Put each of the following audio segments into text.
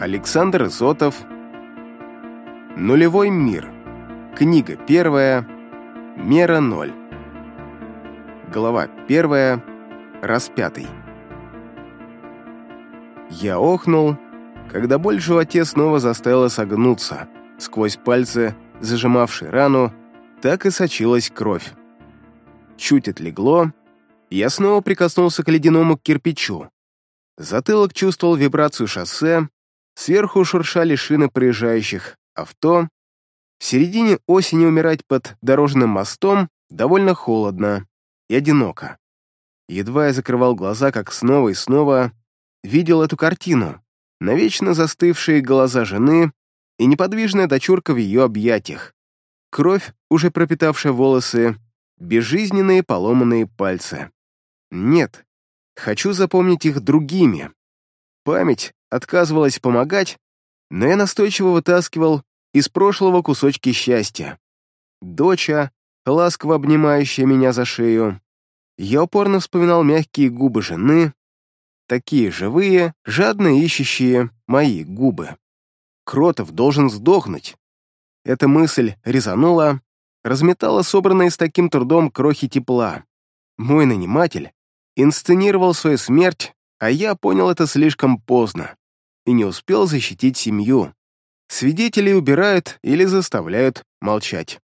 Александр Изотов. Нулевой мир. Книга первая. Мера ноль. Глава первая. Распятый. Я охнул, когда боль в животе снова заставила согнуться. Сквозь пальцы, зажимавшие рану, так и сочилась кровь. Чуть отлегло, я снова прикоснулся к ледяному кирпичу. Затылок чувствовал вибрацию шоссе, Сверху шуршали шины проезжающих авто. В середине осени умирать под дорожным мостом довольно холодно и одиноко. Едва я закрывал глаза, как снова и снова видел эту картину. Навечно застывшие глаза жены и неподвижная дочурка в ее объятиях. Кровь, уже пропитавшая волосы, безжизненные поломанные пальцы. Нет, хочу запомнить их другими. Память отказывалась помогать, но я настойчиво вытаскивал из прошлого кусочки счастья. Доча, ласково обнимающая меня за шею. Я упорно вспоминал мягкие губы жены, такие живые, жадно ищущие мои губы. Кротов должен сдохнуть. Эта мысль резанула, разметала собранные с таким трудом крохи тепла. Мой наниматель инсценировал свою смерть, а я понял это слишком поздно и не успел защитить семью. Свидетелей убирают или заставляют молчать.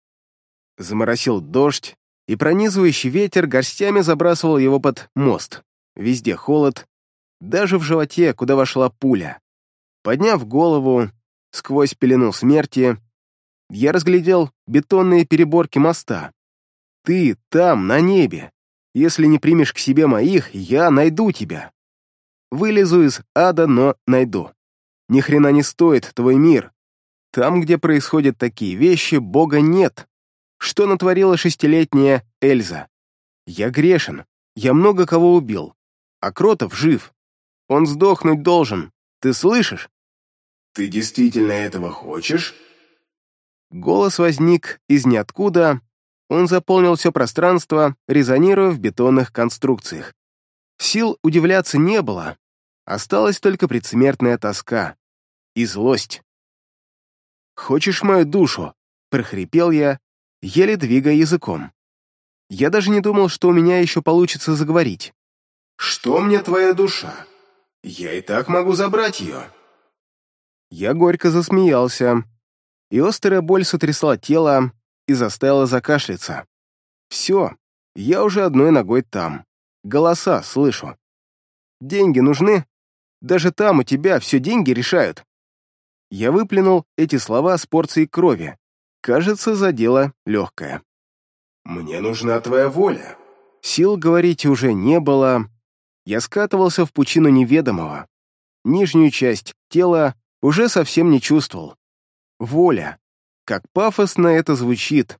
Заморосил дождь, и пронизывающий ветер горстями забрасывал его под мост. Везде холод, даже в животе, куда вошла пуля. Подняв голову, сквозь пелену смерти, я разглядел бетонные переборки моста. Ты там, на небе. Если не примешь к себе моих, я найду тебя. Вылезу из ада, но найду. Ни хрена не стоит твой мир. Там, где происходят такие вещи, Бога нет. Что натворила шестилетняя Эльза? Я грешен. Я много кого убил. А Кротов жив. Он сдохнуть должен. Ты слышишь? Ты действительно этого хочешь? Голос возник из ниоткуда. Он заполнил все пространство, резонируя в бетонных конструкциях. Сил удивляться не было, Осталась только предсмертная тоска и злость. «Хочешь мою душу?» — прохрипел я, еле двигая языком. Я даже не думал, что у меня еще получится заговорить. «Что мне твоя душа? Я и так могу забрать ее». Я горько засмеялся, и острая боль сотрясла тело и заставила закашляться. «Все, я уже одной ногой там. Голоса слышу. Деньги нужны?» Даже там у тебя все деньги решают». Я выплюнул эти слова с порцией крови. Кажется, задело легкое. «Мне нужна твоя воля». Сил говорить уже не было. Я скатывался в пучину неведомого. Нижнюю часть тела уже совсем не чувствовал. Воля. Как пафосно это звучит.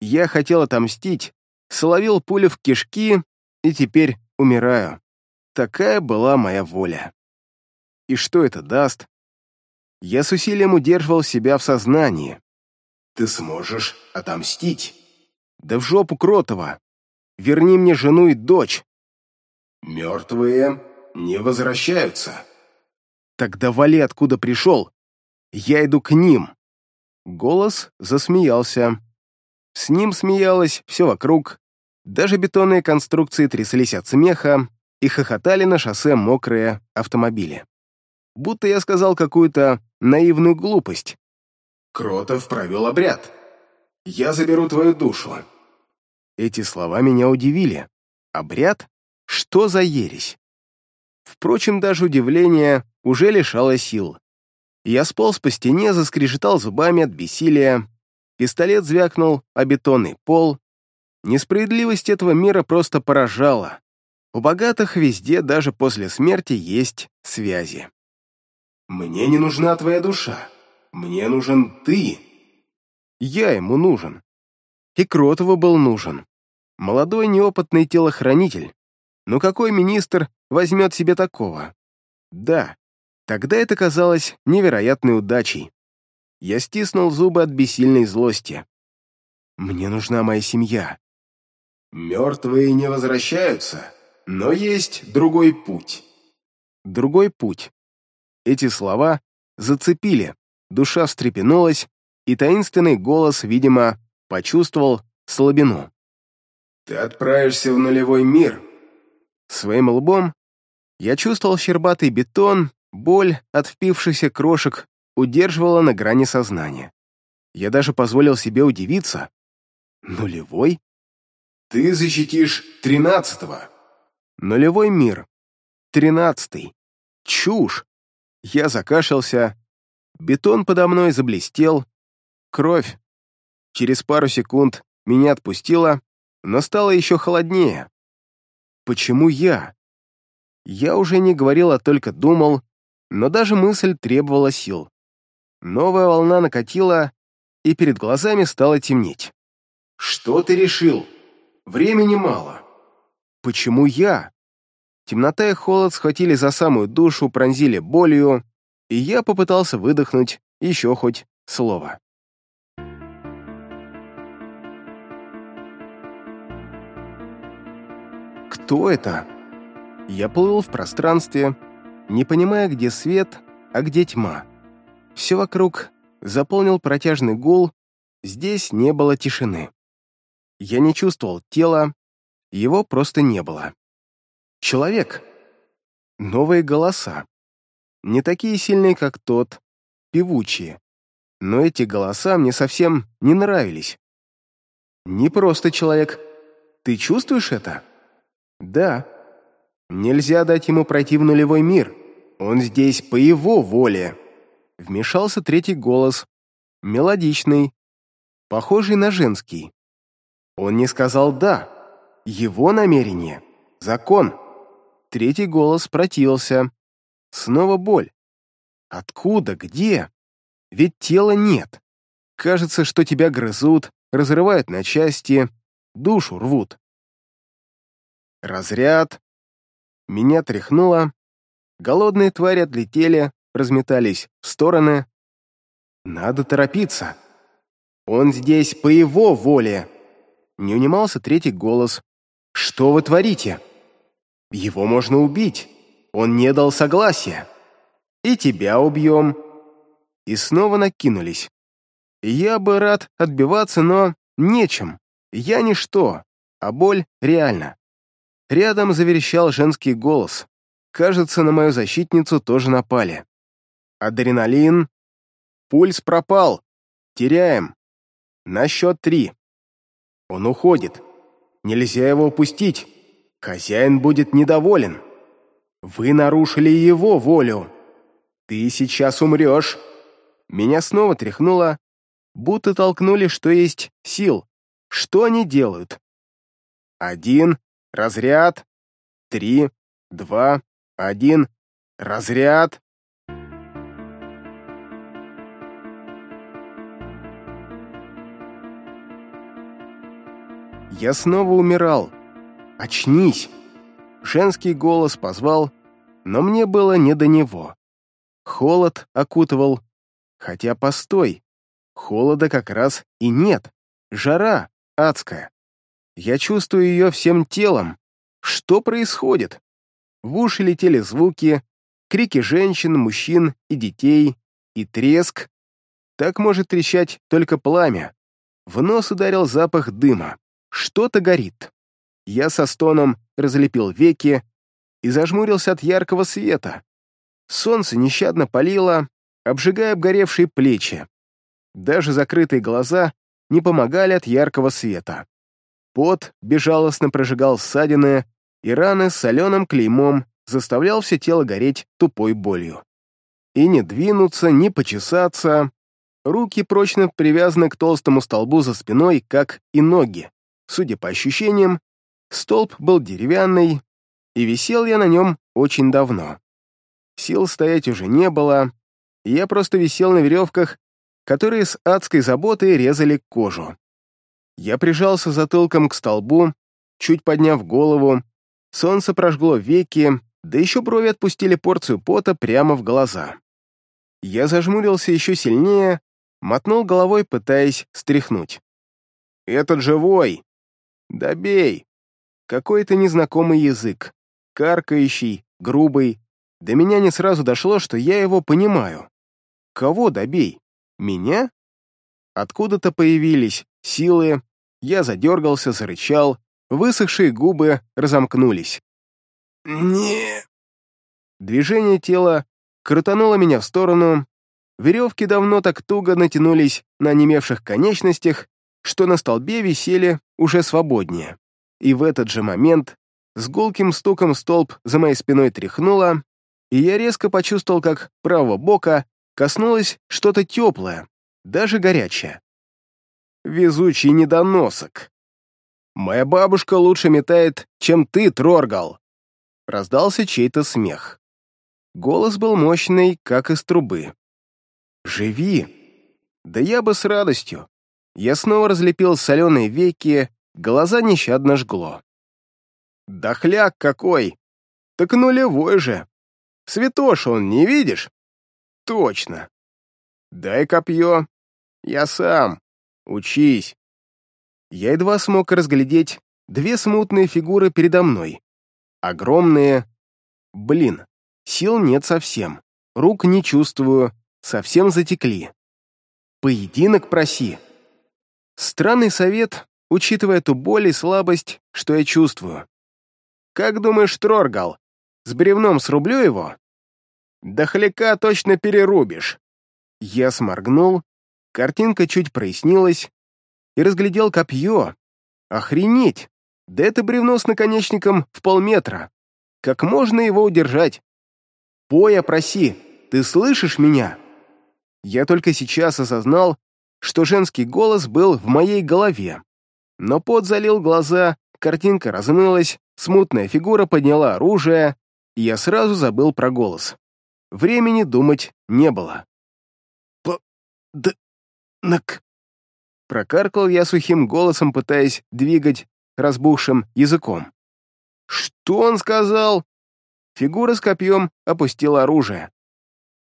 Я хотел отомстить, словил пулю в кишки и теперь умираю. Такая была моя воля и что это даст? Я с усилием удерживал себя в сознании. «Ты сможешь отомстить!» «Да в жопу Кротова! Верни мне жену и дочь!» «Мертвые не возвращаются!» «Тогда вали, откуда пришел! Я иду к ним!» Голос засмеялся. С ним смеялось все вокруг. Даже бетонные конструкции тряслись от смеха и хохотали на шоссе мокрые автомобили будто я сказал какую-то наивную глупость. «Кротов провел обряд. Я заберу твою душу». Эти слова меня удивили. «Обряд? Что за ересь?» Впрочем, даже удивление уже лишало сил. Я сполз по стене, заскрежетал зубами от бессилия. Пистолет звякнул о бетонный пол. Несправедливость этого мира просто поражала. У богатых везде, даже после смерти, есть связи. Мне не нужна твоя душа. Мне нужен ты. Я ему нужен. И Кротову был нужен. Молодой неопытный телохранитель. Но какой министр возьмет себе такого? Да, тогда это казалось невероятной удачей. Я стиснул зубы от бессильной злости. Мне нужна моя семья. Мертвые не возвращаются, но есть другой путь. Другой путь. Эти слова зацепили, душа встрепенулась, и таинственный голос, видимо, почувствовал слабину. «Ты отправишься в нулевой мир!» Своим лбом я чувствовал щербатый бетон, боль от впившихся крошек удерживала на грани сознания. Я даже позволил себе удивиться. «Нулевой?» «Ты защитишь тринадцатого!» «Нулевой мир. Тринадцатый. Чушь!» Я закашлялся. Бетон подо мной заблестел. Кровь. Через пару секунд меня отпустило, но стало еще холоднее. Почему я? Я уже не говорил, а только думал, но даже мысль требовала сил. Новая волна накатила, и перед глазами стало темнеть. «Что ты решил? Времени мало». «Почему я?» Темнота и холод схватили за самую душу, пронзили болью, и я попытался выдохнуть еще хоть слово. Кто это? Я плыл в пространстве, не понимая, где свет, а где тьма. Все вокруг заполнил протяжный гул, здесь не было тишины. Я не чувствовал тела, его просто не было. Человек. Новые голоса. Не такие сильные, как тот, певучие. Но эти голоса мне совсем не нравились. Не просто человек. Ты чувствуешь это? Да. Нельзя дать ему пройти в нулевой мир. Он здесь по его воле. Вмешался третий голос, мелодичный, похожий на женский. Он не сказал «да». Его намерение — закон. Третий голос протился. Снова боль. Откуда? Где? Ведь тела нет. Кажется, что тебя грызут, разрывают на части, душу рвут. Разряд. Меня тряхнуло. Голодные твари отлетели, разметались в стороны. Надо торопиться. Он здесь по его воле. Не унимался третий голос. «Что вы творите?» Его можно убить. Он не дал согласия. И тебя убьем. И снова накинулись. Я бы рад отбиваться, но нечем. Я ничто, а боль реальна. Рядом заверещал женский голос. Кажется, на мою защитницу тоже напали. Адреналин. Пульс пропал. Теряем. На счет три. Он уходит. Нельзя его упустить. Хозяин будет недоволен. Вы нарушили его волю. Ты сейчас умрешь. Меня снова тряхнуло, будто толкнули, что есть сил. Что они делают? Один, разряд, три, два, один, разряд. Я снова умирал. «Очнись!» Женский голос позвал, но мне было не до него. Холод окутывал. Хотя, постой, холода как раз и нет. Жара адская. Я чувствую ее всем телом. Что происходит? В уши летели звуки, крики женщин, мужчин и детей, и треск. Так может трещать только пламя. В нос ударил запах дыма. Что-то горит. Я со стоном разлепил веки и зажмурился от яркого света. Солнце нещадно палило, обжигая обгоревшие плечи. Даже закрытые глаза не помогали от яркого света. Пот безжалостно прожигал ссадины и раны с соленым клеймом заставлял все тело гореть тупой болью. И не двинуться, не почесаться. Руки прочно привязаны к толстому столбу за спиной, как и ноги. Судя по ощущениям, Столб был деревянный, и висел я на нем очень давно. Сил стоять уже не было, и я просто висел на веревках, которые с адской заботой резали кожу. Я прижался затылком к столбу, чуть подняв голову, солнце прожгло веки, да еще брови отпустили порцию пота прямо в глаза. Я зажмурился еще сильнее, мотнул головой, пытаясь стряхнуть. «Этот живой! Добей!» Какой-то незнакомый язык, каркающий, грубый. До меня не сразу дошло, что я его понимаю. Кого добей? Меня? Откуда-то появились силы, я задергался, зарычал, высохшие губы разомкнулись. «Не...» Движение тела крутануло меня в сторону, веревки давно так туго натянулись на немевших конечностях, что на столбе висели уже свободнее и в этот же момент с гулким стуком столб за моей спиной тряхнуло, и я резко почувствовал, как правого бока коснулось что-то теплое, даже горячее. Везучий недоносок. «Моя бабушка лучше метает, чем ты, Троргал!» Раздался чей-то смех. Голос был мощный, как из трубы. «Живи!» «Да я бы с радостью!» Я снова разлепил соленые веки глаза нещадно жгло. «Дохляк какой! Так нулевой же! Святош он, не видишь?» «Точно! Дай копье! Я сам! Учись!» Я едва смог разглядеть две смутные фигуры передо мной. Огромные... Блин, сил нет совсем, рук не чувствую, совсем затекли. «Поединок проси!» Странный совет учитывая ту боль и слабость, что я чувствую. «Как думаешь, Троргал, с бревном срублю его?» «Дохляка точно перерубишь!» Я сморгнул, картинка чуть прояснилась и разглядел копье. «Охренеть! Да это бревно с наконечником в полметра! Как можно его удержать?» «Поя проси! Ты слышишь меня?» Я только сейчас осознал, что женский голос был в моей голове но пот залил глаза, картинка размылась, смутная фигура подняла оружие, и я сразу забыл про голос. Времени думать не было. «П-д-нак», — прокаркал я сухим голосом, пытаясь двигать разбухшим языком. «Что он сказал?» Фигура с копьем опустила оружие.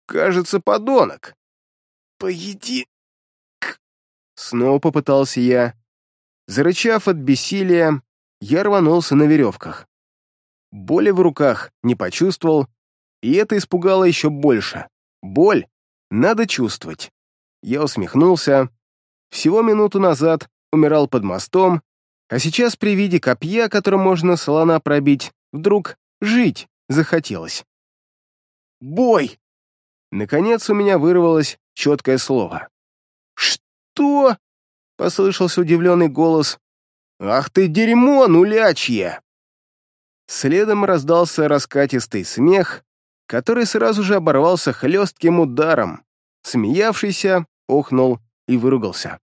«Кажется, подонок». «Поеди...» Снова попытался я, Зарычав от бессилия, я рванулся на веревках. Боли в руках не почувствовал, и это испугало еще больше. Боль надо чувствовать. Я усмехнулся. Всего минуту назад умирал под мостом, а сейчас при виде копья, которым можно слона пробить, вдруг жить захотелось. «Бой!» Наконец у меня вырвалось четкое слово. «Что?» Послышался удивленный голос. «Ах ты дерьмо, нулячье!» Следом раздался раскатистый смех, который сразу же оборвался хлестким ударом. Смеявшийся, охнул и выругался.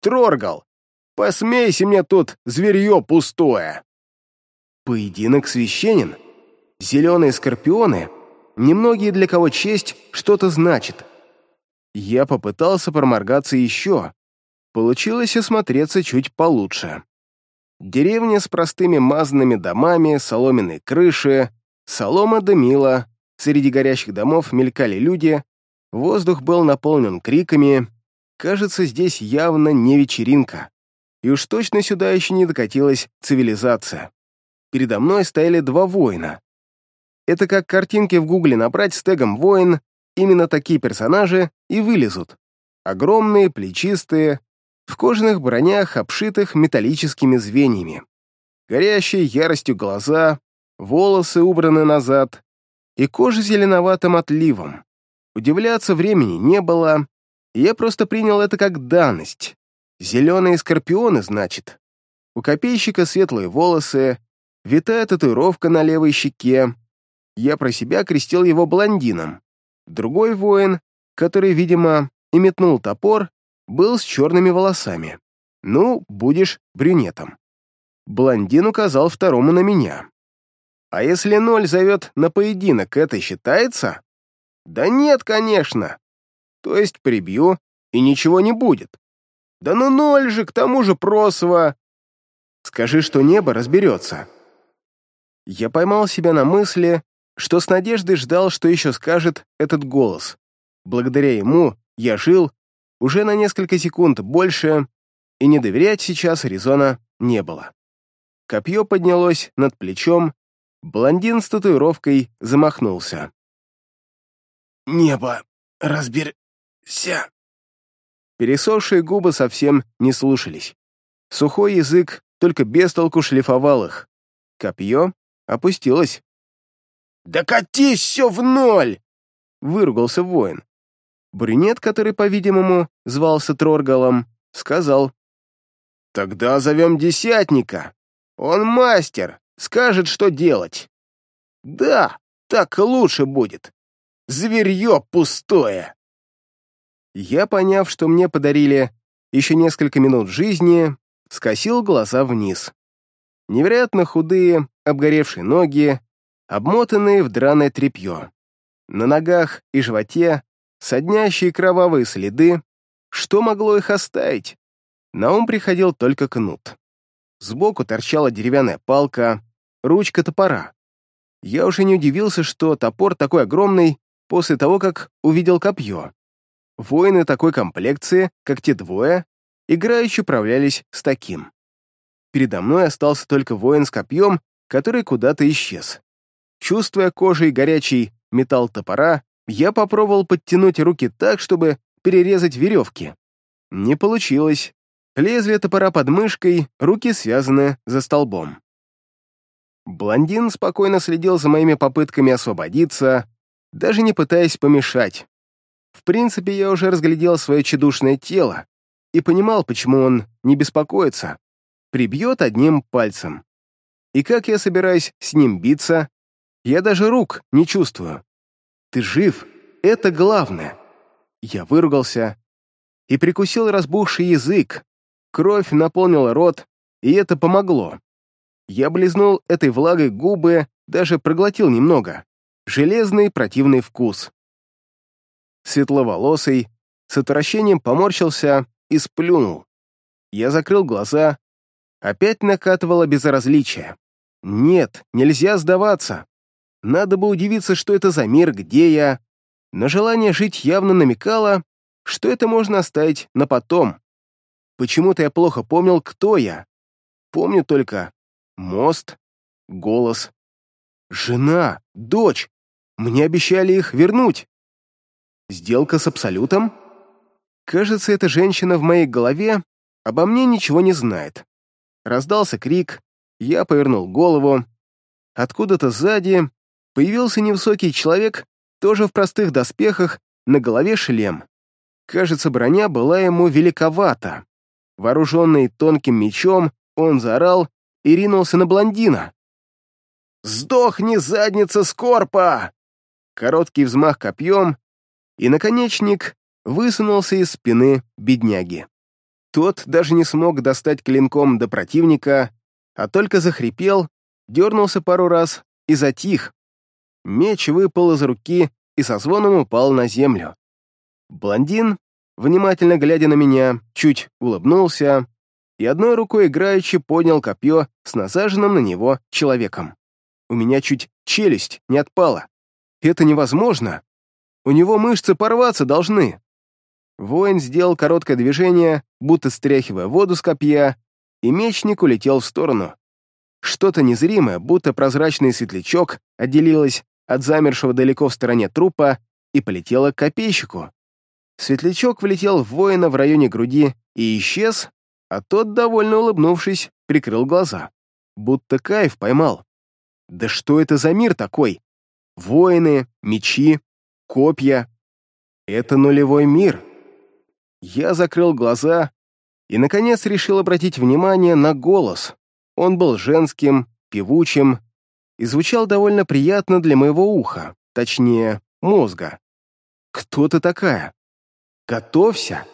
«Троргал! Посмейся мне тут, зверье пустое!» Поединок священен. Зеленые скорпионы, немногие для кого честь что-то значит. Я попытался проморгаться еще, получилось осмотреться чуть получше. Деревня с простыми мазанными домами, соломенной крыши, солома дымила, среди горящих домов мелькали люди, воздух был наполнен криками. Кажется, здесь явно не вечеринка. И уж точно сюда еще не докатилась цивилизация. Передо мной стояли два воина. Это как картинки в гугле набрать с тегом «воин», именно такие персонажи и вылезут. Огромные, плечистые, в кожаных бронях, обшитых металлическими звеньями. Горящие яростью глаза, волосы убраны назад, и кожа зеленоватым отливом. Удивляться времени не было, я просто принял это как данность. Зеленые скорпионы, значит. У копейщика светлые волосы, витая татуировка на левой щеке. Я про себя крестил его блондином. Другой воин, который, видимо, и метнул топор, был с черными волосами. Ну, будешь брюнетом. Блондин указал второму на меня. А если ноль зовет на поединок, это считается? Да нет, конечно. То есть прибью, и ничего не будет. Да ну ноль же, к тому же просва. Скажи, что небо разберется. Я поймал себя на мысли, что с надеждой ждал, что еще скажет этот голос. Благодаря ему я жил уже на несколько секунд больше, и не доверять сейчас резона не было. Копье поднялось над плечом, блондин с татуировкой замахнулся. «Небо, разберся!» Пересохшие губы совсем не слушались. Сухой язык только без толку шлифовал их. Копье опустилось. Докатись все в ноль!» — выругался воин. Брюнет, который, по-видимому, звался Троргалом, сказал. «Тогда зовем десятника. Он мастер, скажет, что делать». «Да, так лучше будет. Зверье пустое». Я, поняв, что мне подарили еще несколько минут жизни, скосил глаза вниз. Невероятно худые, обгоревшие ноги, обмотанные в драное тряпье. На ногах и животе соднящие кровавые следы. Что могло их оставить? На ум приходил только кнут. Сбоку торчала деревянная палка, ручка топора. Я уже не удивился, что топор такой огромный после того, как увидел копье. Воины такой комплекции, как те двое, играючи управлялись с таким. Передо мной остался только воин с копьем, который куда-то исчез. Чувствуя кожей горячий металл топора, я попробовал подтянуть руки так, чтобы перерезать веревки. Не получилось. Лезвие топора под мышкой, руки связаны за столбом. Блондин спокойно следил за моими попытками освободиться, даже не пытаясь помешать. В принципе, я уже разглядел свое чедушное тело и понимал, почему он не беспокоится. Прибьет одним пальцем. И как я собираюсь с ним биться? Я даже рук не чувствую. Ты жив! Это главное!» Я выругался и прикусил разбухший язык. Кровь наполнила рот, и это помогло. Я близнул этой влагой губы, даже проглотил немного. Железный противный вкус. Светловолосый с отвращением поморщился и сплюнул. Я закрыл глаза. Опять накатывало безразличие. «Нет, нельзя сдаваться!» Надо бы удивиться, что это за мир, где я. Но желание жить явно намекало, что это можно оставить на потом. Почему-то я плохо помнил, кто я. Помню только мост, голос. Жена, дочь. Мне обещали их вернуть. Сделка с Абсолютом? Кажется, эта женщина в моей голове обо мне ничего не знает. Раздался крик, я повернул голову. Откуда-то сзади Появился невысокий человек, тоже в простых доспехах, на голове шлем. Кажется, броня была ему великовата. Вооруженный тонким мечом, он заорал и ринулся на блондина. «Сдохни, задница скорпа!» Короткий взмах копьем, и наконечник высунулся из спины бедняги. Тот даже не смог достать клинком до противника, а только захрипел, дернулся пару раз и затих, Меч выпал из руки и со звоном упал на землю. Блондин, внимательно глядя на меня, чуть улыбнулся и одной рукой играючи поднял копье с насаженным на него человеком. У меня чуть челюсть не отпала. Это невозможно. У него мышцы порваться должны. Воин сделал короткое движение, будто стряхивая воду с копья, и мечник улетел в сторону. Что-то незримое, будто прозрачный светлячок, отделилось от замершего далеко в стороне трупа и полетела к копейщику. Светлячок влетел в воина в районе груди и исчез, а тот, довольно улыбнувшись, прикрыл глаза. Будто кайф поймал. Да что это за мир такой? Воины, мечи, копья. Это нулевой мир. Я закрыл глаза и, наконец, решил обратить внимание на голос. Он был женским, певучим, и звучал довольно приятно для моего уха, точнее, мозга. «Кто ты такая?» «Готовься!»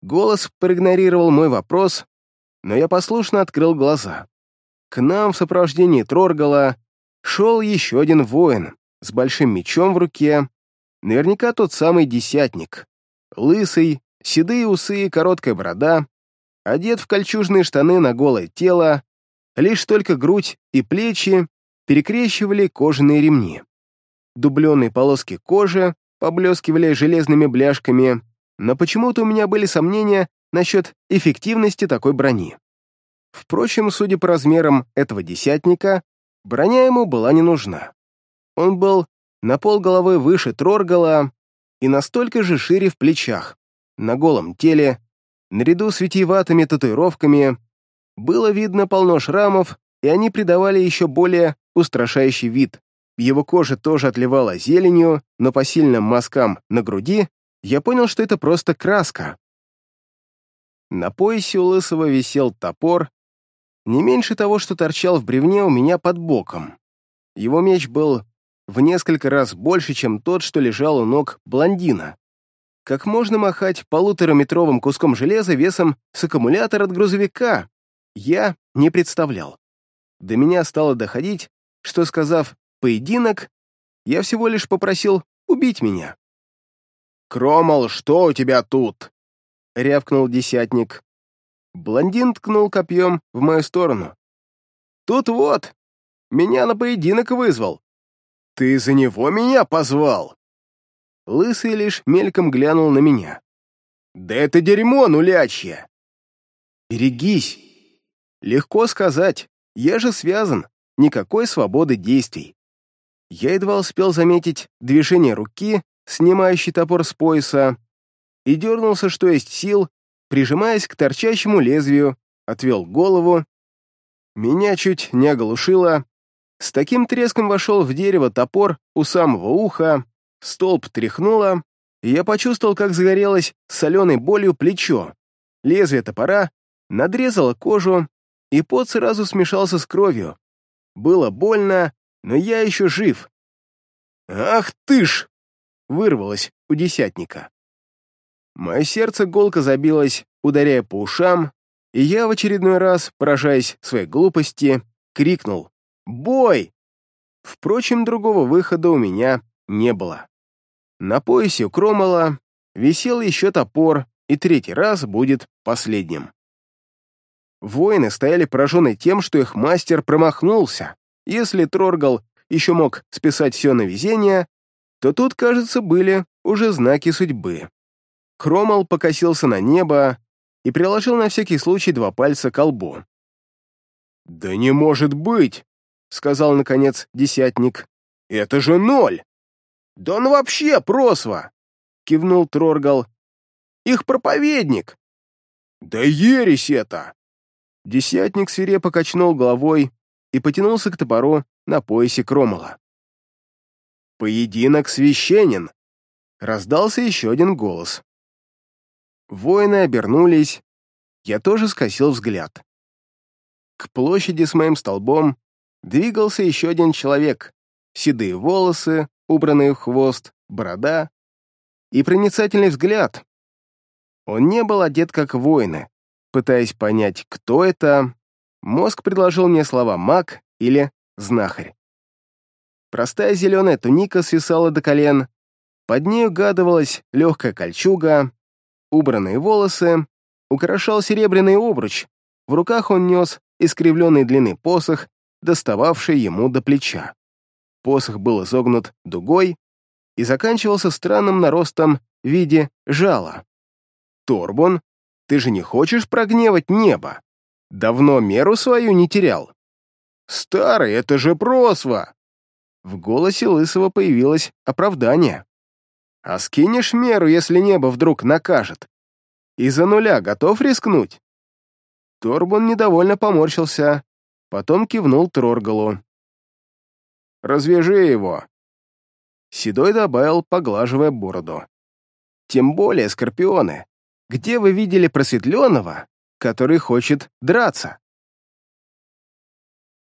Голос проигнорировал мой вопрос, но я послушно открыл глаза. К нам в сопровождении Троргала шел еще один воин с большим мечом в руке, наверняка тот самый десятник. Лысый, седые усы и короткая борода, одет в кольчужные штаны на голое тело, лишь только грудь и плечи перекрещивали кожаные ремни. Дубленые полоски кожи поблескивали железными бляшками, но почему-то у меня были сомнения насчет эффективности такой брони. Впрочем, судя по размерам этого десятника, броня ему была не нужна. Он был на полголовы выше Троргала и настолько же шире в плечах, на голом теле, наряду с витиеватыми татуировками, было видно полно шрамов и они придавали еще более устрашающий вид. Его кожа тоже отливала зеленью, но по сильным мазкам на груди я понял, что это просто краска. На поясе у Лысого висел топор, не меньше того, что торчал в бревне у меня под боком. Его меч был в несколько раз больше, чем тот, что лежал у ног блондина. Как можно махать полутораметровым куском железа весом с аккумулятора от грузовика, я не представлял до меня стало доходить, что, сказав «поединок», я всего лишь попросил убить меня. «Кромол, что у тебя тут?» — рявкнул десятник. Блондин ткнул копьем в мою сторону. «Тут вот! Меня на поединок вызвал!» «Ты за него меня позвал!» Лысый лишь мельком глянул на меня. «Да это дерьмо нулячье!» «Берегись!» «Легко сказать. Я же связан, никакой свободы действий. Я едва успел заметить движение руки, снимающей топор с пояса, и дернулся, что есть сил, прижимаясь к торчащему лезвию, отвел голову. Меня чуть не оглушило. С таким треском вошел в дерево топор у самого уха, столб тряхнуло, и я почувствовал, как загорелось соленой болью плечо. Лезвие топора надрезало кожу, и пот сразу смешался с кровью. Было больно, но я еще жив. «Ах ты ж!» — вырвалось у десятника. Мое сердце голко забилось, ударяя по ушам, и я в очередной раз, поражаясь своей глупости, крикнул «Бой!». Впрочем, другого выхода у меня не было. На поясе у Кромола висел еще топор, и третий раз будет последним. Воины стояли пораженные тем, что их мастер промахнулся. Если Троргал еще мог списать все на везение, то тут, кажется, были уже знаки судьбы. Хромал покосился на небо и приложил на всякий случай два пальца к лбу. «Да не может быть!» — сказал, наконец, десятник. «Это же ноль!» «Да он вообще просва!» — кивнул Троргал. «Их проповедник!» «Да ересь это!» Десятник свирепо качнул головой и потянулся к топору на поясе Кромола. «Поединок священен!» — раздался еще один голос. Воины обернулись, я тоже скосил взгляд. К площади с моим столбом двигался еще один человек, седые волосы, убранные в хвост, борода и проницательный взгляд. Он не был одет как воины, Пытаясь понять, кто это, мозг предложил мне слова «маг» или «знахарь». Простая зеленая туника свисала до колен, под ней угадывалась легкая кольчуга, убранные волосы, украшал серебряный обруч, в руках он нес искривленный длинный посох, достававший ему до плеча. Посох был изогнут дугой и заканчивался странным наростом в виде жала. Торбон ты же не хочешь прогневать небо? Давно меру свою не терял. Старый, это же просва! В голосе Лысого появилось оправдание. А скинешь меру, если небо вдруг накажет? Из-за нуля готов рискнуть? Торбун недовольно поморщился, потом кивнул Троргалу. «Развяжи его!» Седой добавил, поглаживая бороду. «Тем более, скорпионы, где вы видели просветленного, который хочет драться?